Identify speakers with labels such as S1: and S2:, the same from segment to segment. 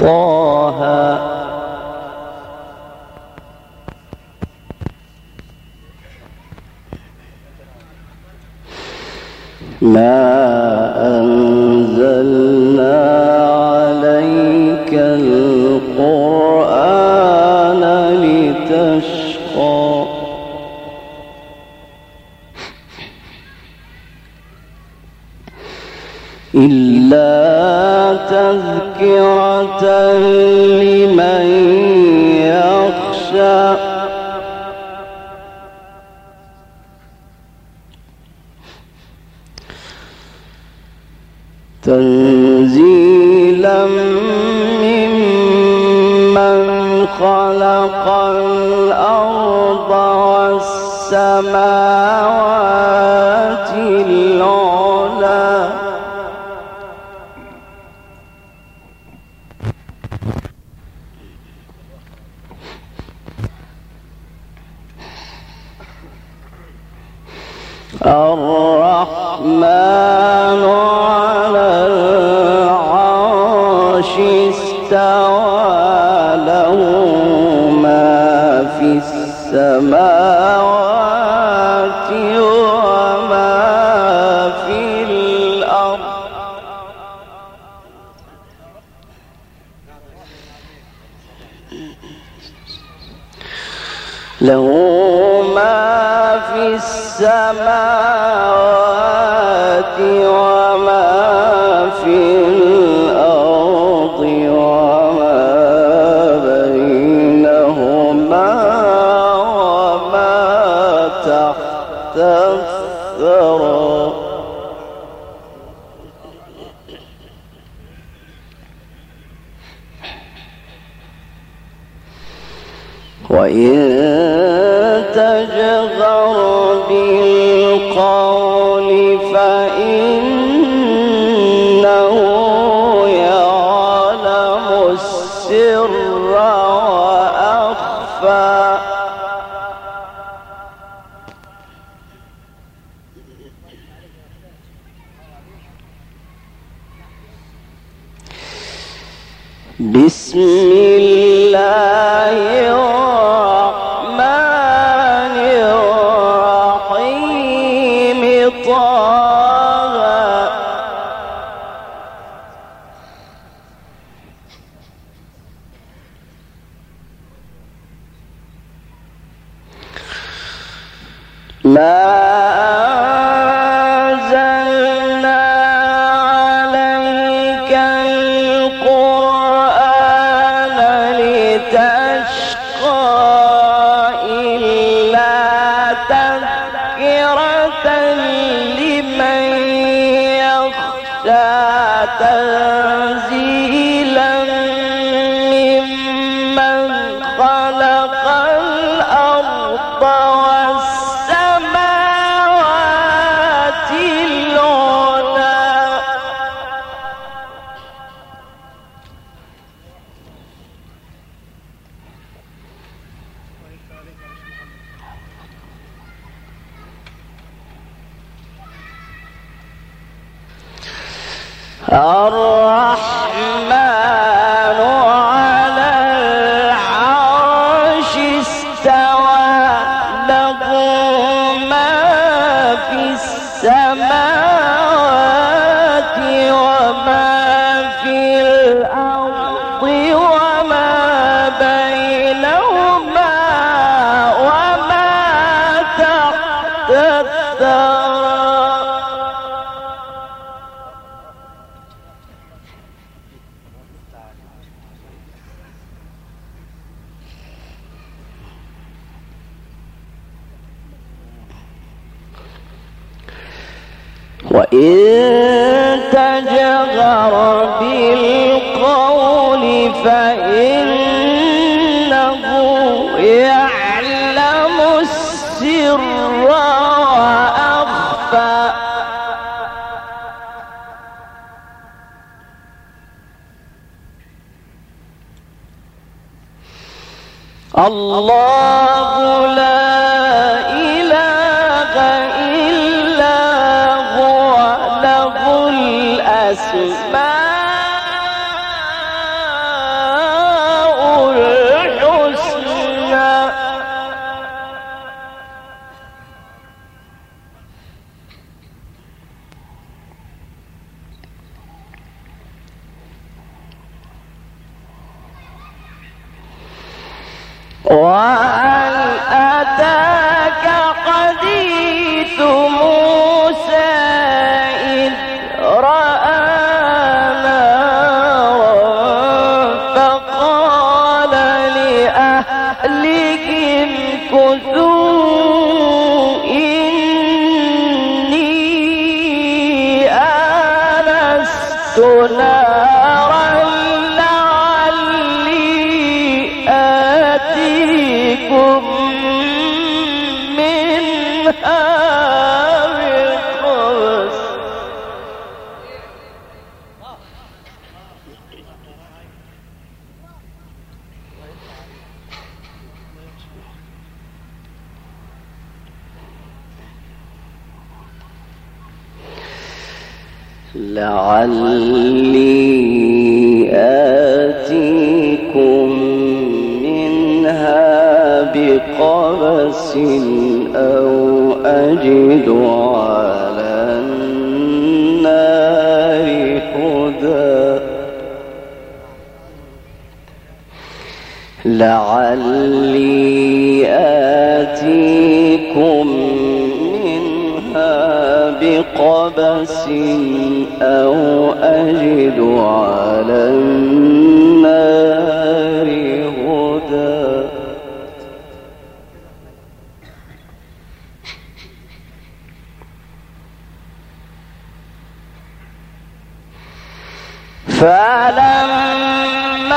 S1: طه. ما أنزلنا عليك القرآن لتشقى. إلا تذكرة لمن يخشى. تنزيلا ممن خلق الأرض والسماء السر وأخفى. بسم الله الرحمن لعلي آتيكم منها بقبس أو أجد على فلما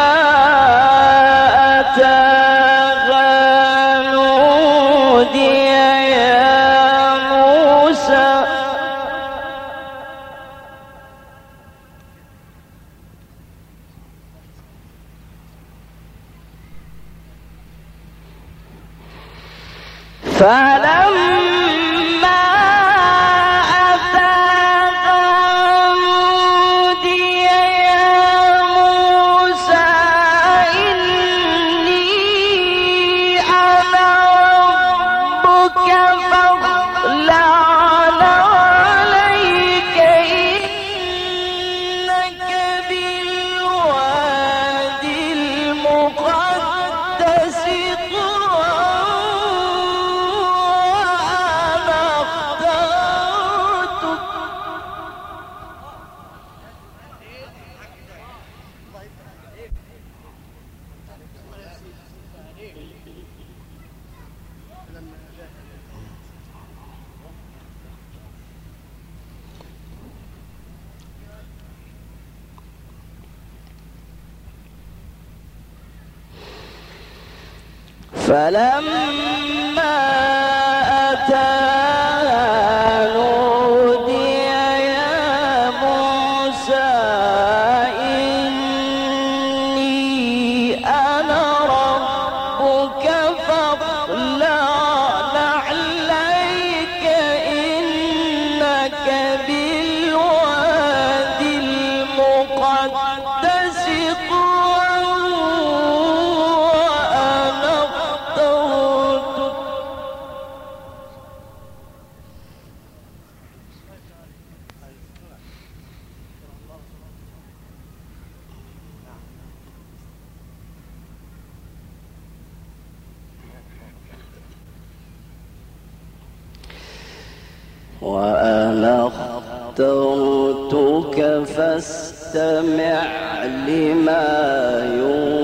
S1: فلما وأنا اخترتك فاستمع لما يوم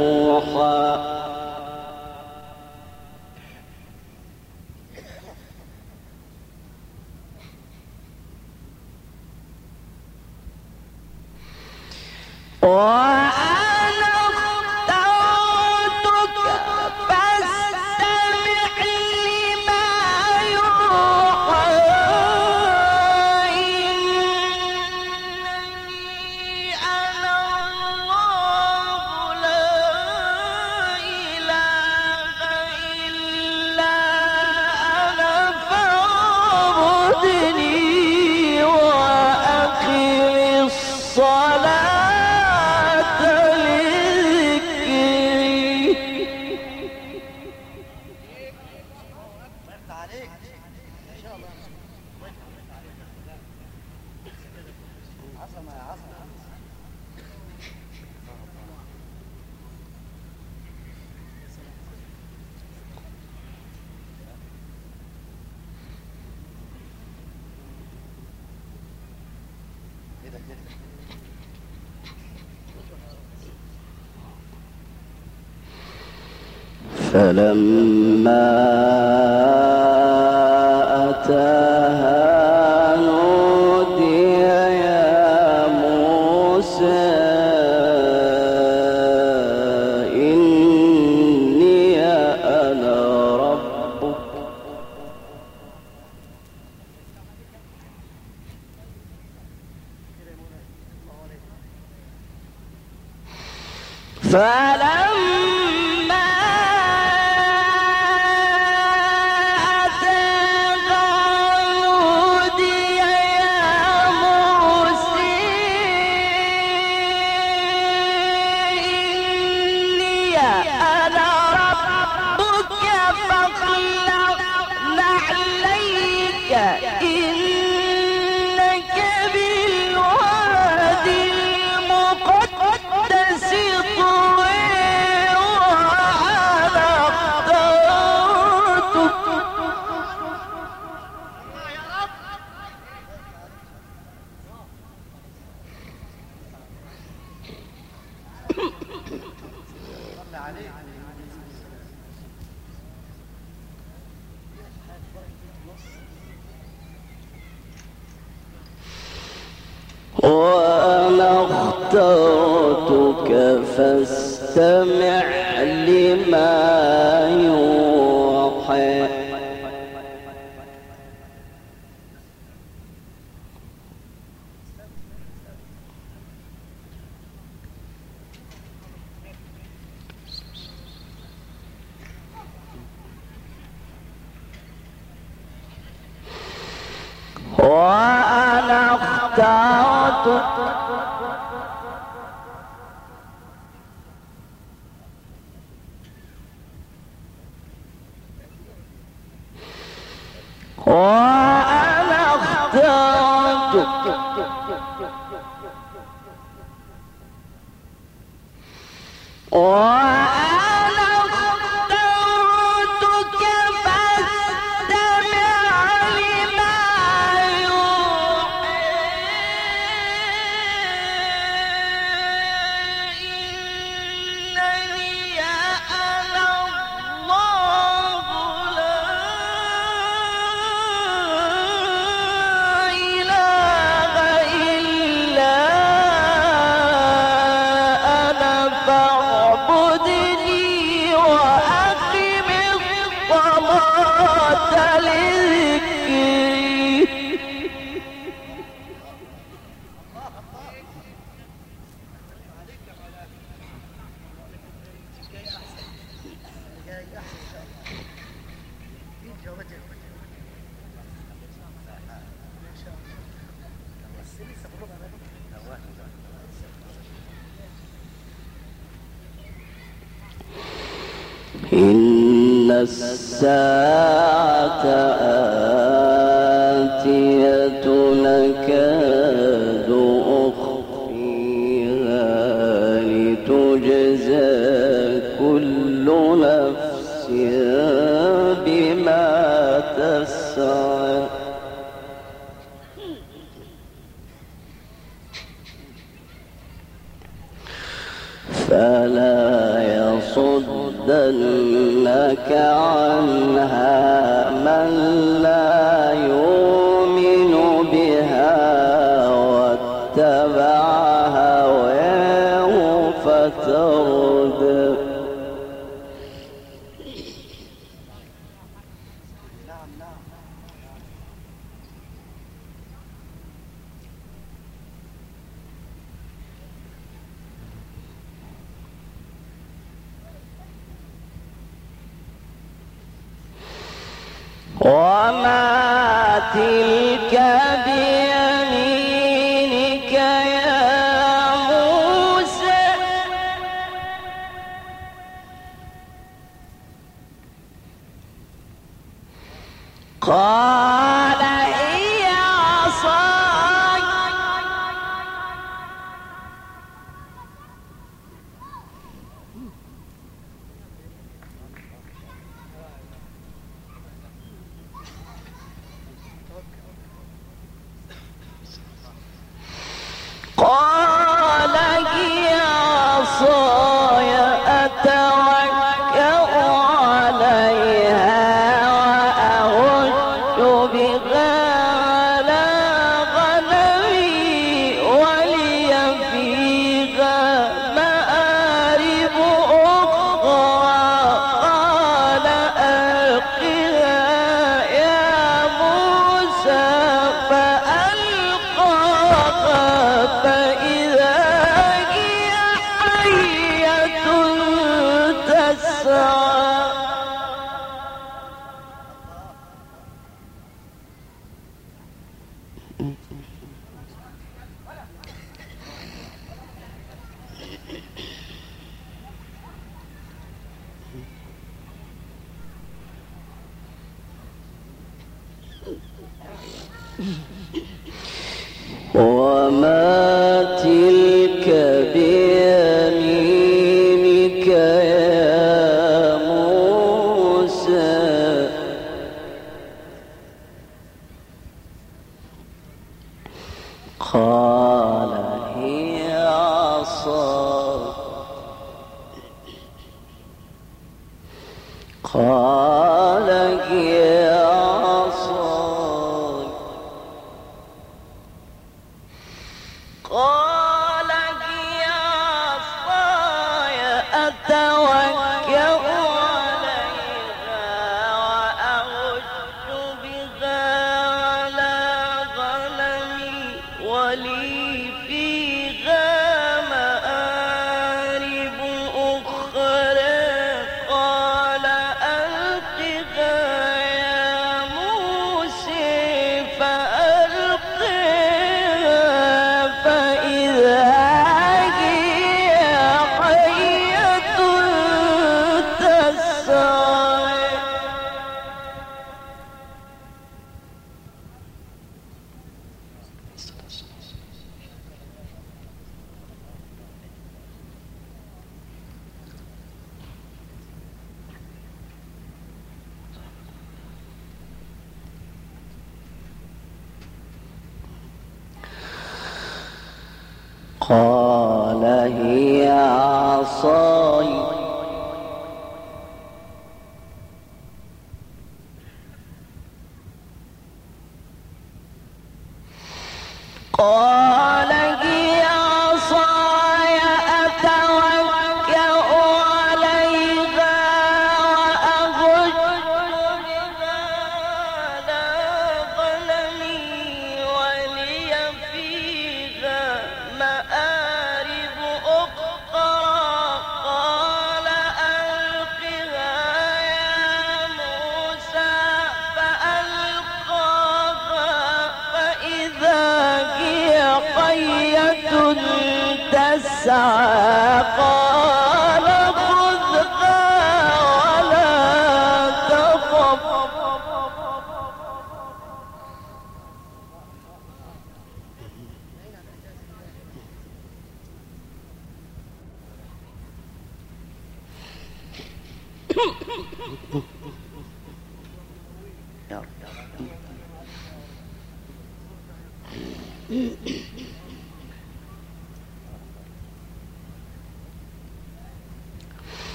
S1: فلما أتاه وأنا اخترتك فاستمع لما يقول. 在。我们 love.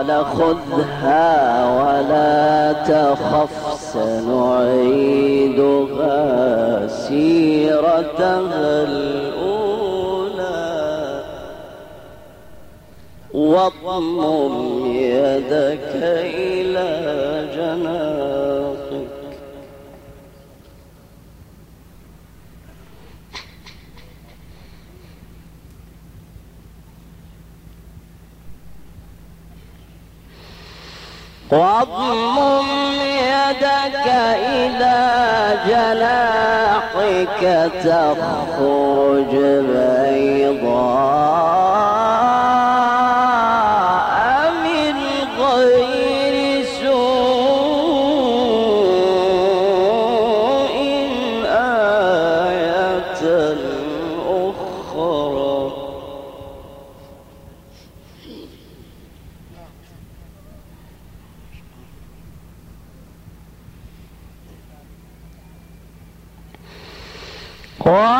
S1: قال خذها ولا تخف سنعيدها سيرتها الأولى. واضم يدك إلى جناحك واضمم يدك إلى جناحك تخرج بيضاً Oh!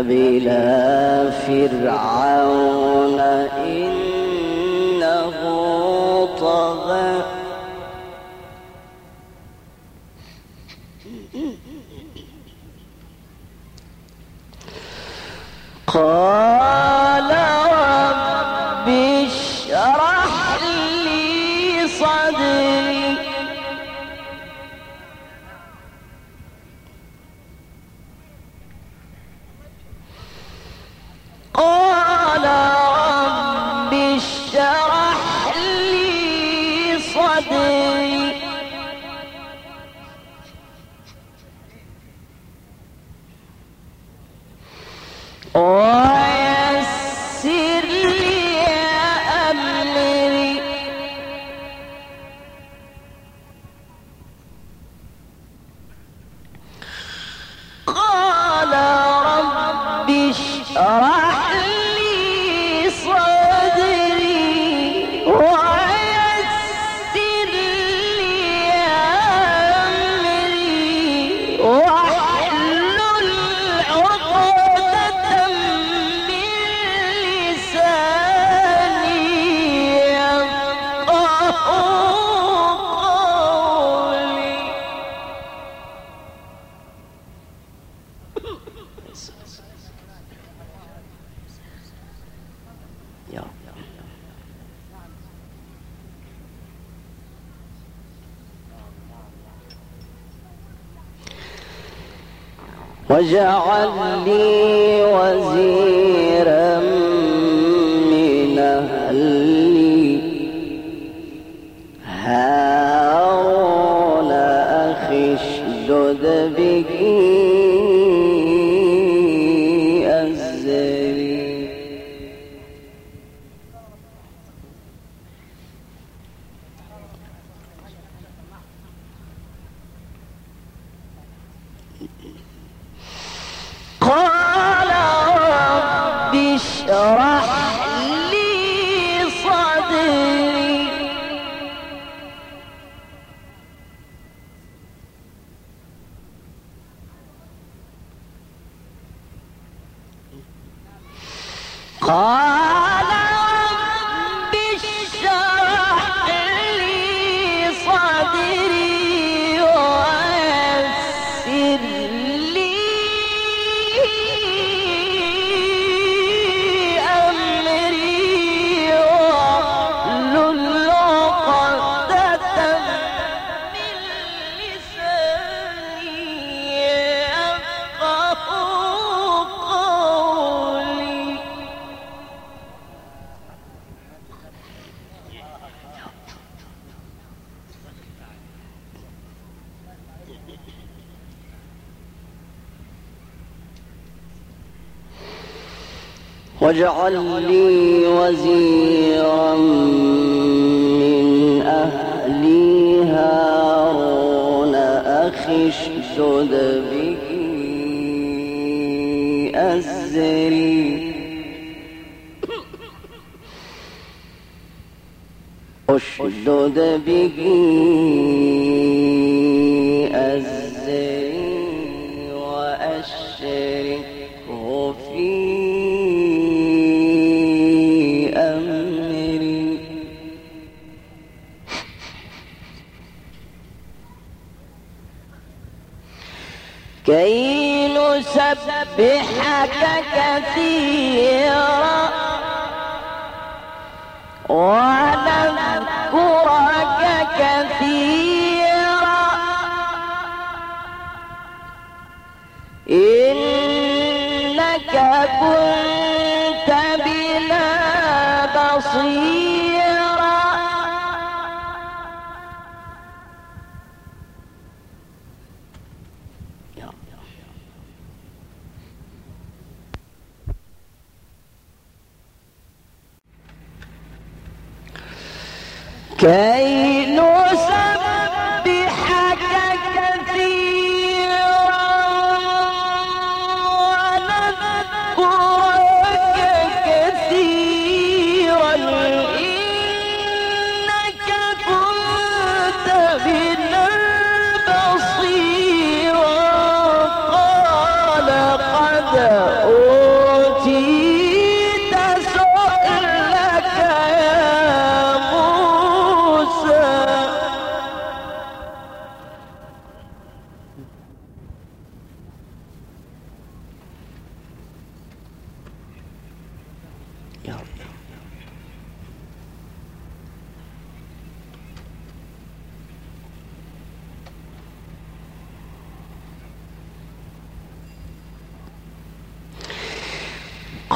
S1: اذهب فرعون إنه طغى. قال واجعل لي وزيرا واجعل لي وزيرا من أهلي هارون أخي اشتد به أزري. اشدد به أزري. سبحك كثيرا.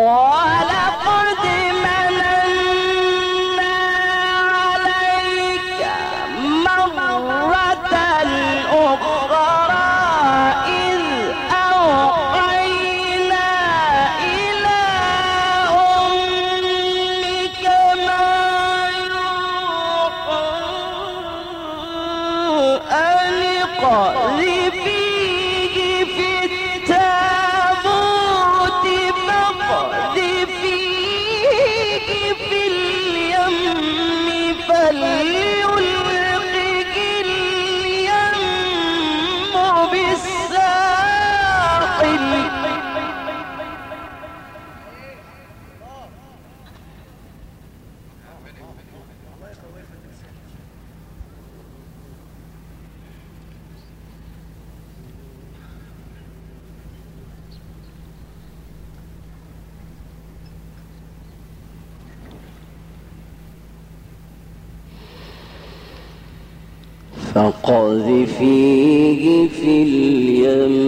S1: ولقد فقذفيه في اليم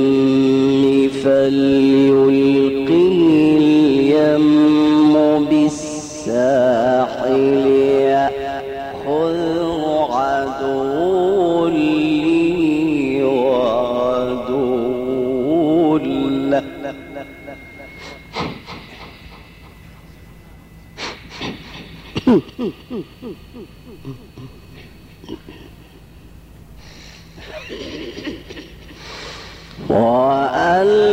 S1: فليلقه اليم بالساحل يأخذ عدو لي وعدو له.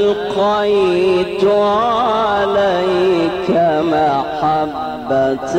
S1: وألقيت عليك محبة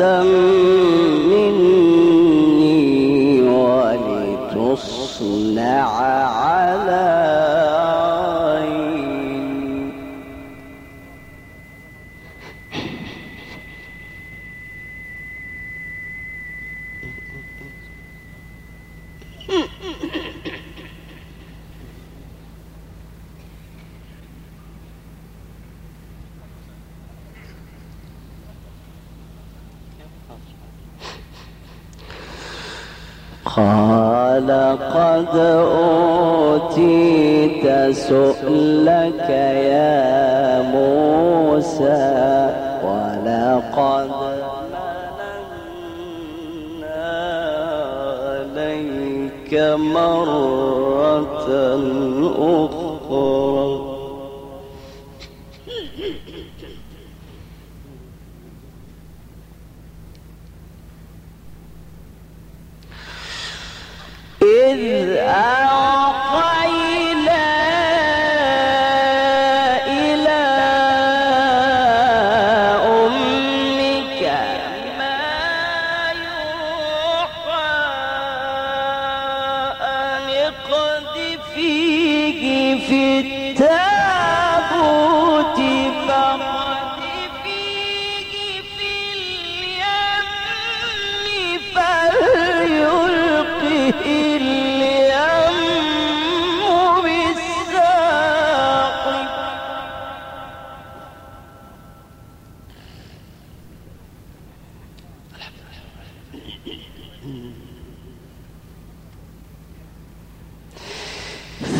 S1: قال قد أوتيت سؤلك يا موسى ولقد مننا عليك مرة أخرى.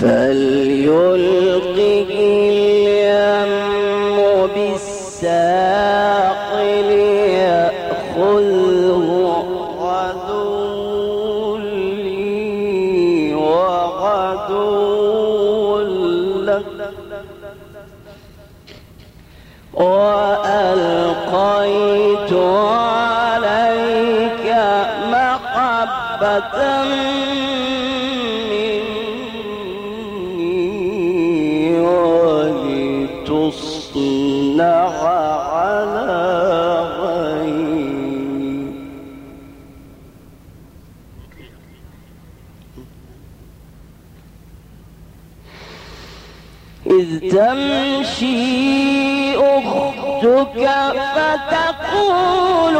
S1: فليلقه اليم بالساقل يأخذه عدو لي وعدو له وألقيت عليك محبة تمشي أختك فتقول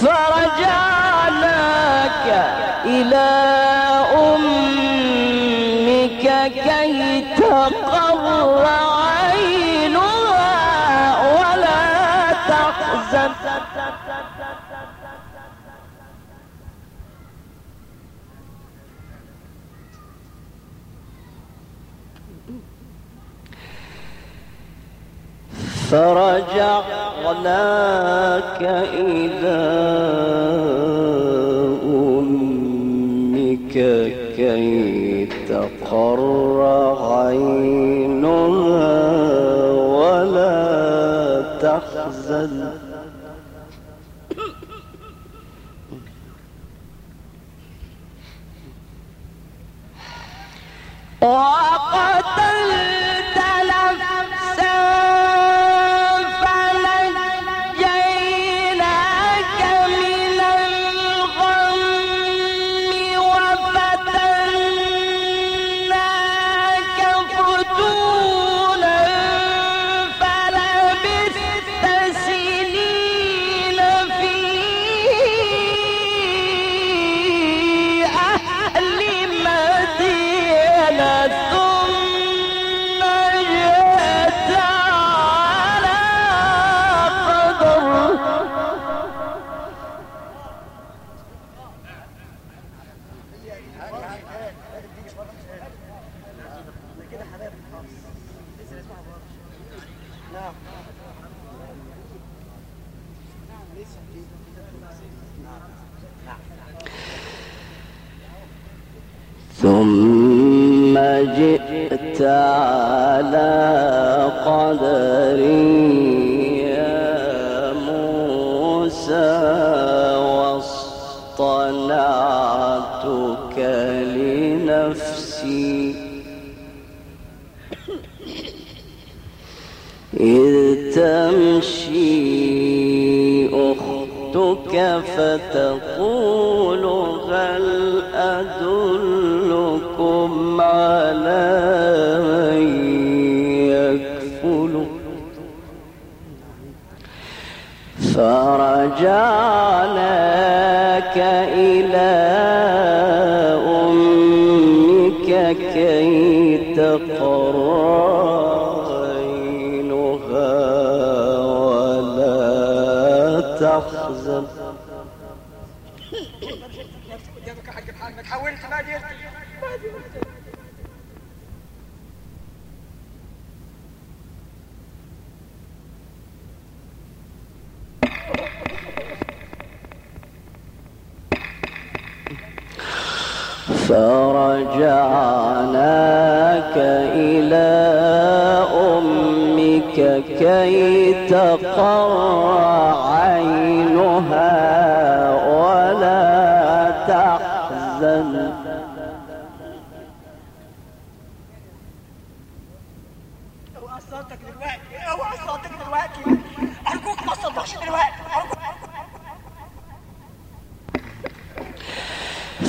S1: فرجعناك إلى أمك كي تقر عينها ولا تحزن. فرجعناك أغناك إذا أمك كي تقر عينها ولا تحزن
S2: Oh! تخزن. حاولت ما ما فرجع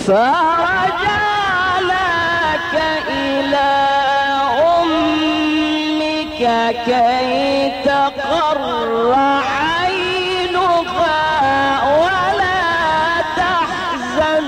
S1: فرجعلك إلى أمك كي تقر عينها ولا تحزن.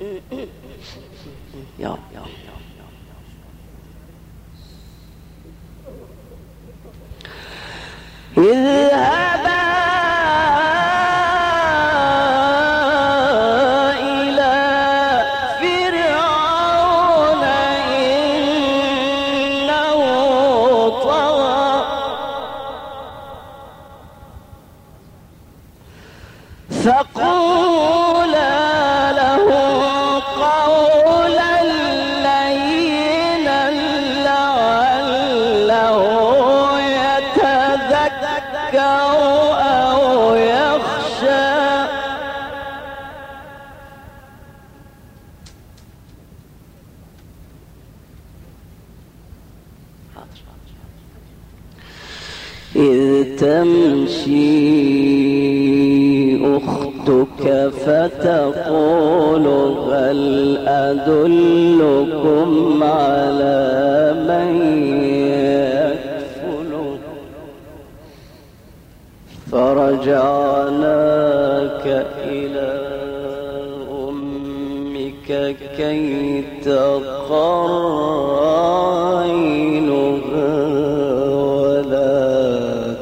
S1: Ja, ja, ja. إذ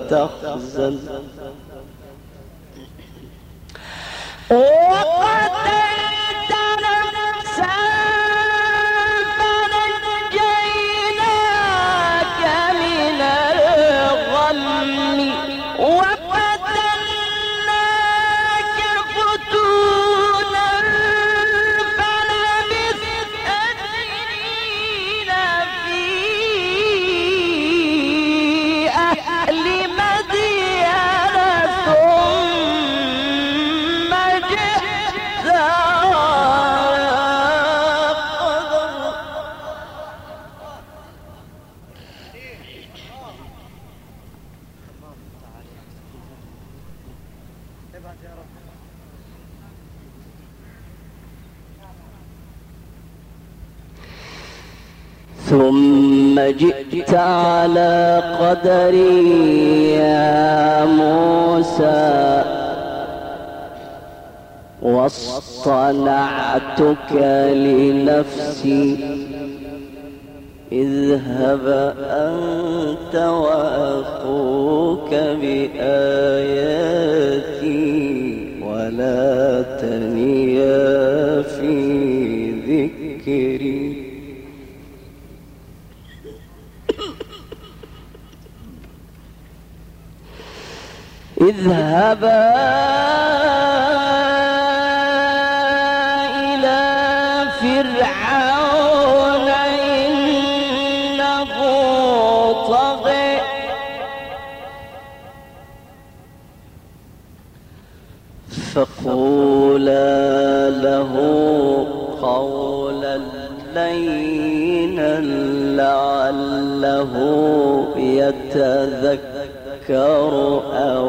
S1: تخزل قدري يا موسى. واصطنعتك لنفسي. اذهب أنت وأخوك بآياتي ولا تنيا في ذكري. اذهبا إلى فرعون إنه طغي. فقولا له قولا لينا لعله يتذكر أو